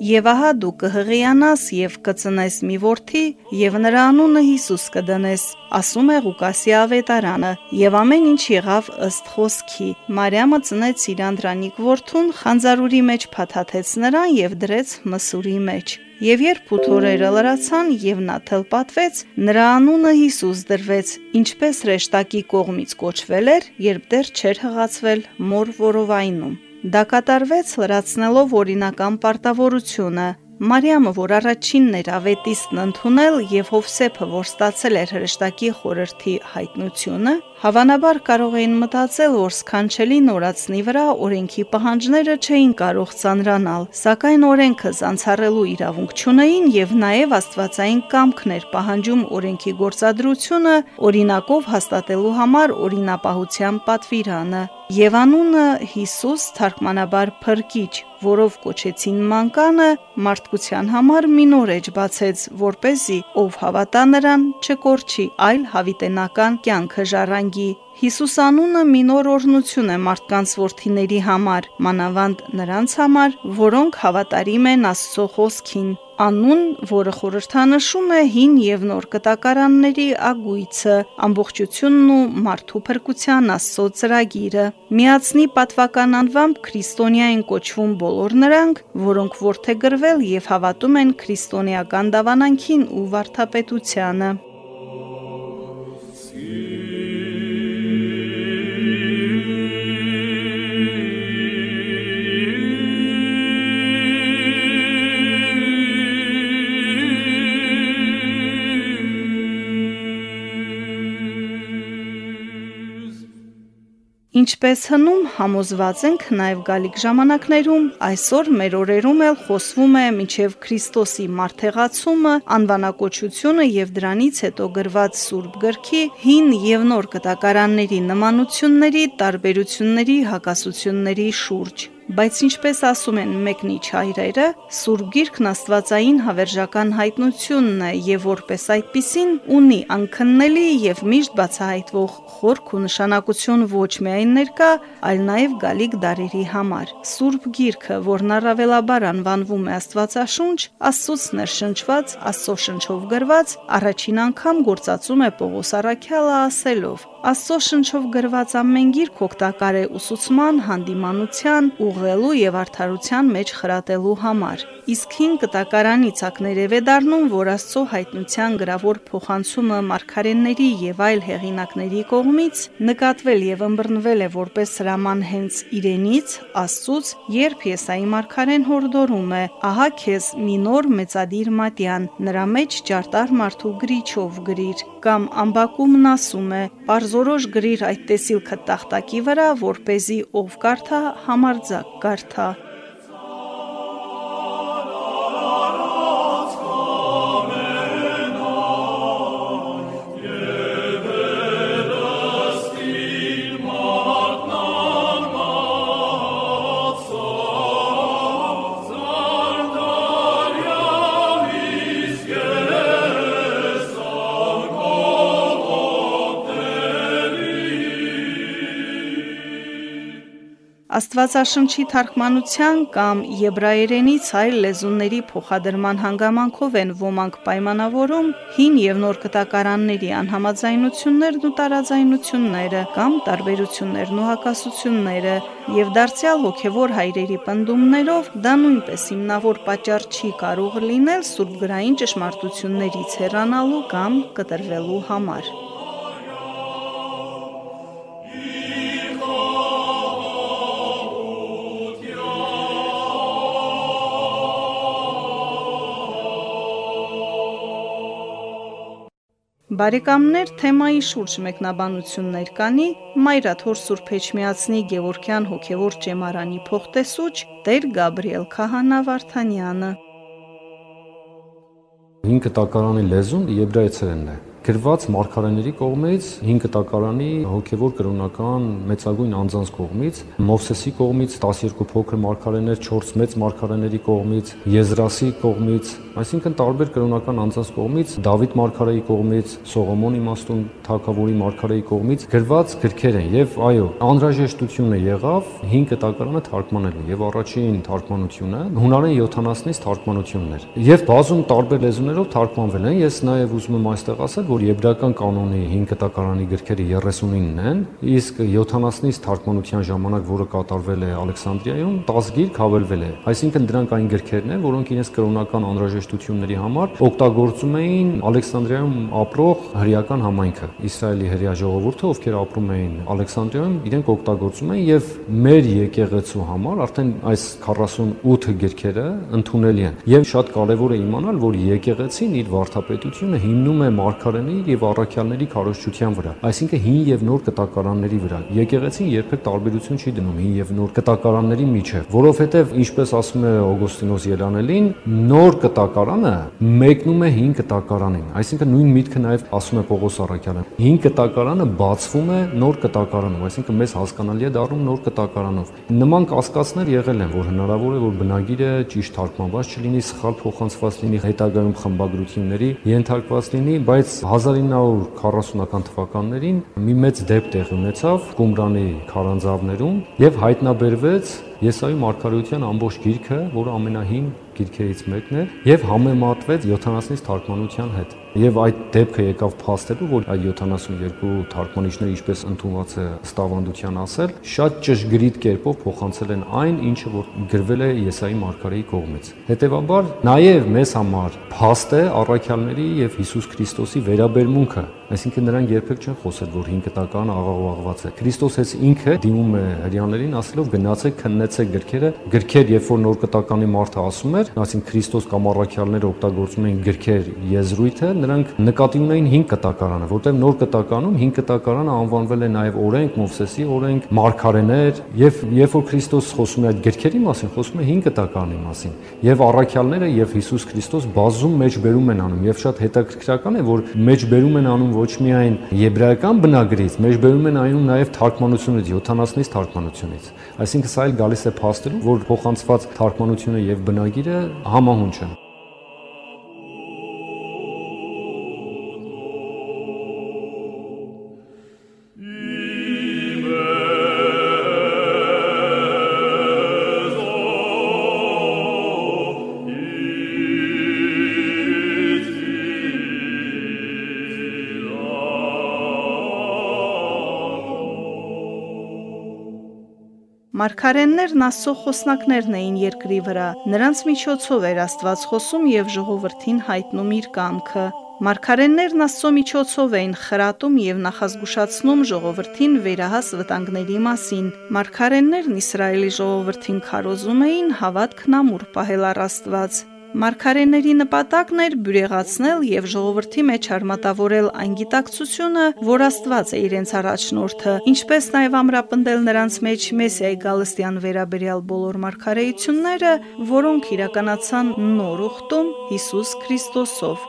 Եվ ահա դու կհղիանաս եւ կծնես մի որդի եւ նրա անունը Հիսուս կդնես, ասում է Ղուկասի ավետարանը։ Եվ ամեն ինչ եղավ ըստ խոսքի։ Մարիամը ծնեց իր անդրանիկ որդուն, խանձարուրի մեջ փաթաթեց նրան եւ դրեց մսուրի մեջ։ Եվ երբ ութորերը լրացան եւ նա թլպատվեց, նրա անունը Հիսուս դրվեց, ինչպես ռեշտակի կողմից կոչվել էր, երբ դեռ չէր հղացվել մոր որովայնում։ Դա կատարվեց լրացնելով օրինական պարտավորությունը, Մարիամը, որ առաջինն էր ավետիստն ընդունել եւ Հովսեփը, որ ստացել էր հրեշտակի խորհրդի հայտնությունը, հավանաբար կարող էին մտածել, որ սքանչելի նորացնի վրա օրենքի պահանջները չէին կարող ծանրանալ, սակայն օրենքը զանցառելու իրավունք չունեին եւ նաեւ աստվածային կամքն էր պահանջում օրենքի գործադրությունը օրինակով հաստատելու համար օրինապահության պատվիրանը։ Եվ անունը Հիսուս թարգմանաբար փրկիչ, որով կոչեցին մանկանը, մարդկության համար մի նոր էջ բացեց, որ เป զի ով հավատա նրան չկորչի, այլ հավիտենական կյանքը ժառանգի։ Հիսուսանունը մինոր օրնություն է մարդկանց որդիների համար, մանավանդ նրանց համար, որոնք հավատարիմ են Աստծո խոսքին։ Անուն, որը խորհրդանշում է հին եւ նոր կտակարանների ագույցը, ամբողջությունն ու մարդու փրկության Աստծո ծրագիրը։ Միացնի պատվական անվամբ քրիստոնյա են կոչվում բոլոր նրանք, որոնք ворթեգրվել եւ հավատում են քրիստոնեական դավանանքին ու վարդապետությանը։ Ինչպես հնում համոզված ենք նաև գալիք ժամանակներում, այսօր մեր օրերում էլ խոսվում է մինչև Քրիստոսի մարդեղացումը, անվանակոչությունը եւ դրանից հետո գրված Սուրբ գրքի հին եւ նոր կտակարանների նմանությունների, տարբերությունների, հակասությունների շուրջ բայց ինչպես ասում են մեկնիչ հայրերը, Սուրբ Գիրքն Աստվածային հավերժական հայտնությունն է եւ որպես այդպիսին ունի անքննելի եւ միշտ բացահայտվող խորք ու նշանակություն ոչ միայն ներկա, այլ նաեւ գալիք դարերի համար։ Սուրբ Գիրքը, որն առավելաբար անվանվում է Աստվածաշունչ, Աստծոց ներշնչված, Աստծո շնչով գրված, առաջին անգամ գործածում է Պողոս Արաքյալը ասելով. Աստծո շնչով գրված ամեն գիրք օգտակար է ուսուցման, հանդիմանության, ուղղելու եւ արդարության մեջ խրատելու համար։ Իսկ հին կտակարանի ցակներև է դառնում, որ Աստծո հայտնության գրավոր փոխանցումը մարգարենների եւ այլ հեղինակների կողմից նկատվել եւ ըմբռնվել է որպես հրաման հենց իրենից, Աստծուց, երբ Եսայի մարգարեն հորդորում է. «Ահա քեզ մի նոր մեծադիր մատյան, նրա մեջ ճարտար մարդու գրիչով գրիր» կամ ամբակումն ասում է. «Պարզորոշ գրիր այդ տեսիլքը տախտակի վրա, որ เป զի ով կարդա, համարձակ կարդա»։ Աստվածաշնչի թարգմանության կամ եբրայերենից այլ լեզուների փոխադրման հանգամանքով են ոմանք պայմանավորում հին եւ նոր կտակարանների անհամաձայնություններն ու տարաձայնությունները կամ տարբերություններն ու հակասությունները եւ դարձյալ հոգեվոր հայրերի պնդումներով դա նույնպես հիմնավոր պատճառ չի կարող լինել սուրբգրային ճշմարտություններից հեռանալու կամ կտրվելու համար։ Բարեկամներ, թեմայի շուրջ մեկնաբանություններ կանի Մայրաթոր Սուրբ Էջմիածնի Գևորգյան հոգևոր ճեմարանի փոխտեսուչ Տեր Գաբրիել Քահանա Վարդանյանը։ 5 տակարանի լեզուն եբրայեցերենն է գրված մարգարեների կողմից 5 տակարանի հոգևոր կրոնական մեծագույն անձանց կողմից Մովսեսի կողմից 12 փոքր մարգարեներ 4 մեծ մարգարեների կողմից Եզրասի կողմից այսինքն տարբեր կրոնական անձանց կողմից Դավիթ մարգարեի կողմից Սողոմոն իմաստուն թագավորի մարգարեի կողմից գրված գրքեր են եւ այո անհրաժեշտությունը եղավ 5 տակարանը թարգմանելու եւ առաջին թարգմանությունը հունարեն 70-ից թարգմանությունն էր եւ բազում տարբեր լեզուներով թարգմանվել են ես նաեւ ուզում եմ այստեղ ասել որ եբրական կանոնի 5 տակարանի գրքերը 39-ն են, իսկ 70-ից թարգմանության ժամանակ, որը կատարվել է Ալեքսանդրիայում, 10 գիրք հավելվել է։ Այսինքն դրանք այն գրքերն են, որոնք իրենց կրոնական անհրաժեշտությունների համար օգտագործում էին Ալեքսանդրիայում ապրող հրեական համայնքը։ Իսրայելի հրեա ժողովուրդը, ովքեր ապրում էին Ալեքսանդրիայում, իրենք օգտագործում էին եւ մեր եկեղեցու համար արդեն այս 48 գրքերը ընդունելի են։ Եվ շատ կարեւոր է իմանալ, որ եկեղեցին իր վարդապետությունը հիմնում է մարգարե կտակարանների եւ առաքյալների քարոշչության վրա, այսինքն հին եւ նոր կտակարանների վրա։ Եկեղեցին երբեք տարբերություն չի դնում հին եւ նոր կտակարանների միջև, որովհետեւ ինչպես ասում է Օգոստինոս Երանելին, նոր կտակարանը մեկնում է հին կտակարանին, այսինքն նույն միտքը նաեւ ասում է Պողոս Առաքյալը։ Հին կտակարանը բացվում է նոր կտակարանով, այսինքն մեզ հասկանալի է դառնում նոր կտակարանով։ Նման կասկածներ եղել են, որ հնարավոր է որ բնագիրը ճիշտ թարգմանված չլինի, սխալ փոխանցված լինի, հետագայում խմբագրությունների ենթարկված լինի, բայց 1940-ական թվականներին մի մեծ դեպք տեղի ունեցավ Կումրանի քարանձավներում եւ հայտնաբերվեց Եսայի մարգարեության ամբողջ գիրքը, որը ամենահին գիրքերից մեկն է, եւ համեմատվեց 70-ից թարգմանության հետ։ Եվ այդ դեպքը եկավ փաստելու, որ այդ 72 թարգմանիչները ինչպես ընդունված է Ստավանդության ասել, շատ ճշգրիտ կերպով փոխանցել են այն, ինչը որ գրվել է Եսայի Մարգարեի կողմից։ Հետևաբար նաև մեզ համար փաստ է առաքյալների եւ Հիսուս Քրիստոսի վերաբերմունքը Այսինքն նրանք երբեք չեն խոսել, որ հին կտականը աղաղաղված է։ Քրիստոս հենց ինքը դիմում է հрьяաներին, ասելով գնացեք քննեցեք գրքերը։ Գրքեր, երբ որ նոր կտականի մարդը ասում էր, ասին Քրիստոս կամ առաքյալները օգտագործում էին գրքեր եզրույթը, նրանք նկատի ունեին 5 կտակարանը, որտեղ նոր կտականում 5 կտակարանը անվանվել է նաև օրենք, Մովսեսի օրենք, մարգարեներ, եւ երբ որ Քրիստոս խոսում է այդ գրքերի մասին, խոսում է 5 կտականի մասին։ Եվ առաքյալները եւ Հիսուս Քրիստոս բազում մեջբերում են անում եւ շատ հետաքրքրական է, որ մեջբերում են անում ոչ միայն եբրայական բնագրից, մեջբերում են այնում նաև թարգմանությունից, 70-ից թարգմանությունից։ Այսինքն սա էլ գալիս է փաստելու, որ փոխանցված թարգմանությունը եւ բնագիրը համահունչ են։ Մարգարեններն Աստծո խոսնակներն էին երկրի վրա։ Նրանց միջոցով էր Աստված խոսում եւ ժողովրդին հայտնում իր կամքը։ Մարգարեններն Աստծո միջոցով էին խրատում եւ նախազգուշացնում ժողովրդին վերահաս վտանգների մասին։ Մարգարեններն Իսրայելի ժողովրդին քարոզում էին հավատքն ամուր պահել առ Աստված։ Մարգարեների նպատակն էր բյուրեղացնել եւ ժողովրդի մեջ արմատավորել այն գիտակցությունը, որ Աստված է իրենց առաջնորդը, ինչպես նաեւ ամրապնդել նրանց մեջ Մեսիայի գալստյան վերաբերյալ բոլոր մարգարեությունները, որոնք իրականացան նոր ուխտում Հիսուս Քրիստոսով։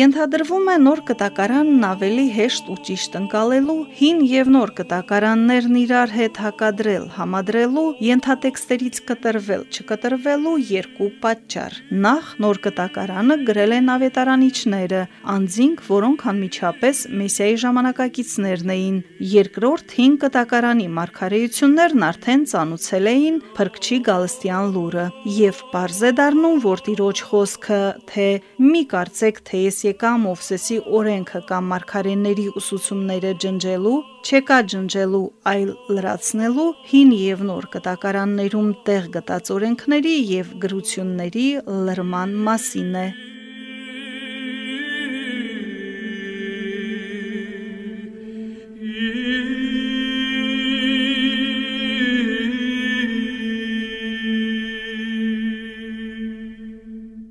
Ենթադրվում է նոր կտակարանն ավելի հեշտ ու ճիշտ ընկալելու, հին եւ նոր կտակարաններն իրար հետ հակադրել, համադրելու, ենթատեքստերից կտրվել, չկտրվելու երկու պատճառ։ Նախ նոր կտակարանը գրել են ավետարանիչները, անձինք, որոնք անմիջապես Մեսիայի ժամանակակիցներն էին։ Երկրորդ հին կտակարանի մարգարեություններն արդեն ծանուցել էին Փրկչի Գալստյան լուրը, եւ է դառնում, որ Տիրոջ խոսքը, թե մի կարծեք, թե ես եկա Մովսեսի օրենքը կամ մարգարեների ուսուցումները ջնջելու, չեկա ջնջելու, այլ լրացնելու հին եւ նոր կտակարաններում տեղ գտած օրենքների եւ գրությունների լրման մասին է։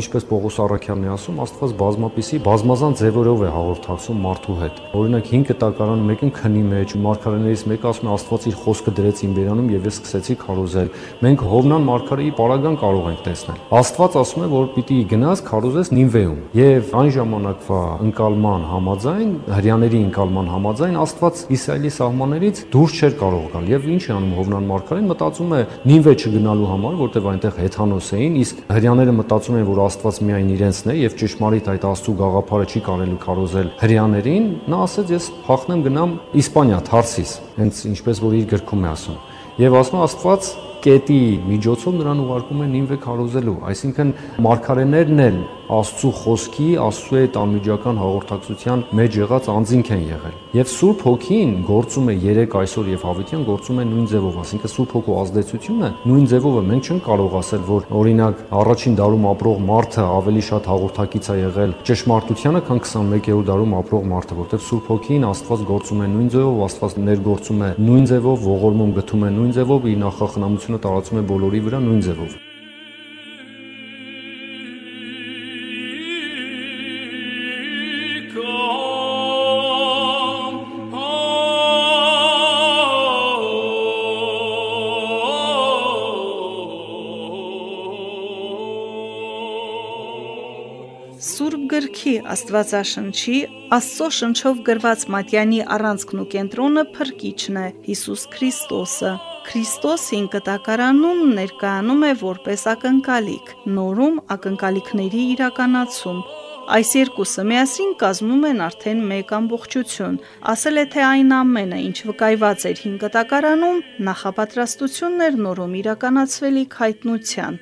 ինչպես Պողոս Առաքյանն է ասում, Աստված բազմապիսի բազմազան ձևերով է հաղորդակցում մարդու հետ։ Օրինակ 5 տակարան մեկին քնի մեջ մարգարեներից մեկը ասում է Աստված իր խոսքը դրեց իմ վերանում եւ ես սկսեցի քարոզել։ Մենք Հովնան մարգարեի պարագան կարող ենք տեսնել։ Աստված ասում է, որ պիտի գնաս քարոզես Նինվեում եւ այն ժամանակվա ընկալման համաձայն հрьяաների ընկալման համաձայն Աստված Իսրայելի սահմաններից դուրս չէր կարող գալ եւ ինչ է անում Հովնան մարգարեն մտածում է Նինվե չգնալու համար, որտեղ այնտեղ հեթանոս էին, իսկ հрьяաները մտածում են, որ Աստված միայն իրենցն է եւ ճշմարիտ այդ Աստու գաղափարը չի կարելի քարոզել հрьяաներին, նա ասաց ես փախնեմ գնամ Իսպանիա, Թարսիս, հենց ինչպես որ իր գրքում է ասում։ Եվ ասում Աստված կետի միջոցով նրան ուղարկում են ինվե քարոզելու, այսինքն մարգարեներն են Աստծո խոսքի, Աստծո այդ անմիջական հաղորդակցության մեջ եղած անձինք են եղել։ Եվ Սուրբ Հոգին գործում է 3 այսօր եւ հավիտյան գործում է նույն ձևով, ասինքն Սուրբ Հոգու ազդեցությունը նույն ձևով է։ Մենք չենք կարող ասել, որ օրինակ առաջին դարում ապրող մարդը ավելի շատ հաղորդակից է եղել ճշմարտությանը, քան 21-րդ դարում ապրող մարդը, որտեղ Սուրբ Հոգին Աստված գործում է նույն ձևով, Աստված ներգործում է նույն ձևով, ողորմում գտում է նույն ձևով, իր նախախնամությունը տարածում է բոլորի վրա նույն ձևով։ Սուրբ գրքի Աստվածաշնչի Աստծո շնչով գրված Մատյանի առանցքն ու կենտրոնը փրկիչն է Հիսուս Քրիստոսը։ Քրիստոս հին կտակարանում ներկայանում է որպես ակնկալիք, նորում ակնկալիքների իրականացում։ Այս երկուսը միասին կազմում են արդեն մեկ ամբողջություն։ Ասել է թե այն ամենը, ինչ վկայված էր հին կտակարանում, նախապատրաստությունն էր նորում իրականացվելիք հայտնության։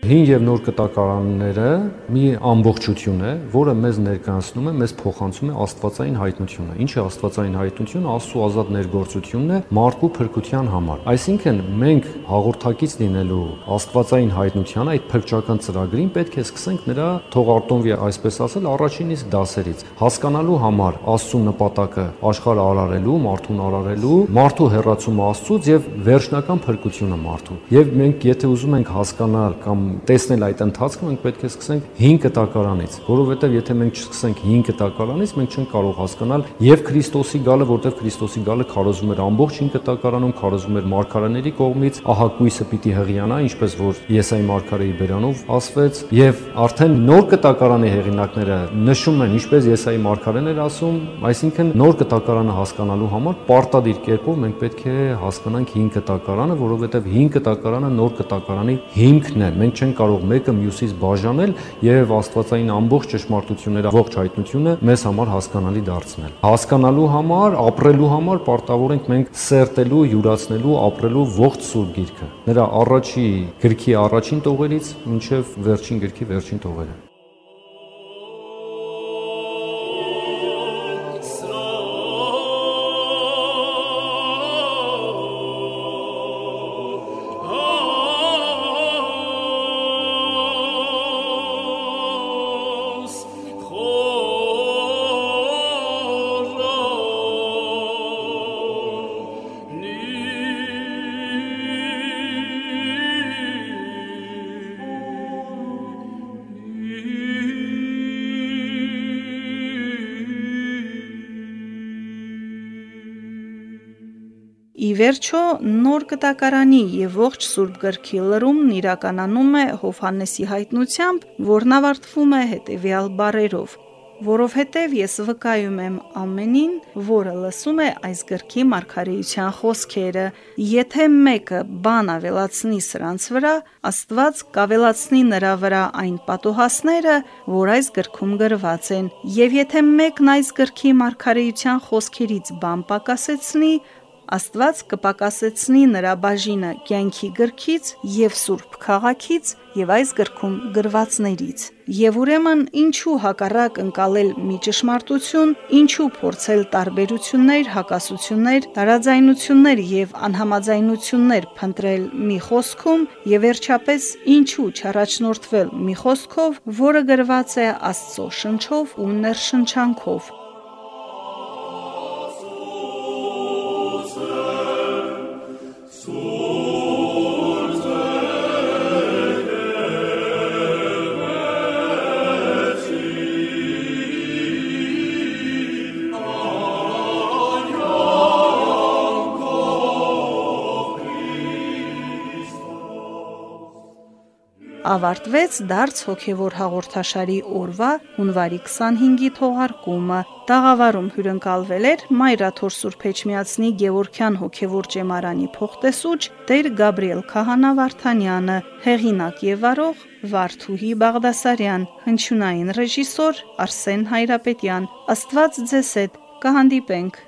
Հին եւ նոր կտակարանները մի ամբողջություն է, որը մեզ ներկայացնում է, մեզ փոխանցում է Աստվածային հայտնությունը։ Ինչ է Աստվածային հայտնությունը? Աստծո ազատ ներգործությունն է մարդու փրկության համար։ Այսինքն մենք հաղորդակից լինելու Աստվածային հայտնության այդ փրկչական ծրագրին պետք է սկսենք նրա թողարտոնվի, այսպես ասել, առաջին իսկ դասերից։ Հասկանալու համար Աստծո նպատակը աշխարհը արարելու, մարդուն արարելու, մարդու հերացումը Աստծուց եւ վերջնական փրկությունը մարդու։ Եվ մենք եթե ուզում ենք հասկանալ կամ տեսնել այդ ընթացքը, մենք պետք է սկսենք 5 կտակարանից, որովհետև եթե մենք չսկսենք 5 կտակարանից, մենք չենք կարող հասկանալ եւ Քրիստոսի գալը, որտեղ Քրիստոսի գալը քարոզվում էր ամբողջ 5 կտակարանում, քարոզվում էր մարգարեների կողմից, ահա կույսը պիտի հղիանա, ինչպես որ Եսայի մարգարեի բերանով ասվեց, եւ արդեն նոր կտակարանի հեղինակները նշում են, ինչպես Եսայի մարգարեն էր ասում, այսինքն նոր կտակարանը հասկանալու համար պարտադիր կերպով մենք պետք է հասկանանք 5 կտակարանը, որովհետև 5 կտակարանը նոր կտակարանի հիմքն է։ Մենք չենք կարող մեկը մյուսից բաժանել եւ Աստվածային ամբողջ ճշմարտությունները, ողջ հայտնությունը մեզ համար հասկանալի դարձնել։ Հասկանալու համար, ապրելու համար պարտավոր ենք մենք սերտելու, յուրացնելու, ապրելու ողջ Սուրբ Գիրքը։ Նրա առաջի գրքի առաջին տողերից մինչև վերջին գրքի վերջին տողերը։ վերջո, նոր կտակարանի եւ ողջ Սուրբ գրքի լրումն իրականանում է Հովհաննեսի հայտնությամբ, որն ավարտվում է հետեւյալ բառերով. որովհետև ես վկայում եմ ամենին, որը լսում է այս գրքի մարգարեության խոսքերը, եթե մեկը բան ավելացնի սրանց վրա, Աստված կավելացնի նրա վրա այն պատոհասները, որ այս գրքում գրված են, եւ եթե մեկն այս գրքի մարգարեության խոսքերից բան պակասեցնի, Աստված կպակասեցնի նրա բաժինը կյանքի գրքից եւ Սուրբ քաղաքից եւ այս գրքում գրվածներից։ Եվ ուրեմն ինչու հակառակ ընկալել մի ճշմարտություն, ինչու փորձել տարբերություններ, հակասություններ, տարաձայնություններ եւ անհամաձայնություններ փնտրել մի խոսքում եւ վերջապես ինչու չառաջնորդվել մի խոսքով, որը գրված է Աստծո շնչով ու ներշնչանքով։ ավարտվեց դարձ հոգևոր հաղորդաշարի օրվա հունվարի 25-ի թողարկումը։ Տաղավարում հյուրընկալվել էր Մայրաթոր Սուրբ Էջմիածնի Գևորքյան հոգևոր ճեմարանի փոխտեսուչ Տեր Գաբրիել Քահանա Վարդանյանը, հեղինակ եւ վարող Վարդուհի Բաղդասարյան, հնչյունային ռեժիսոր Արսեն Հայրապետյան։ Աստված ձեզ հետ կհանդիպենք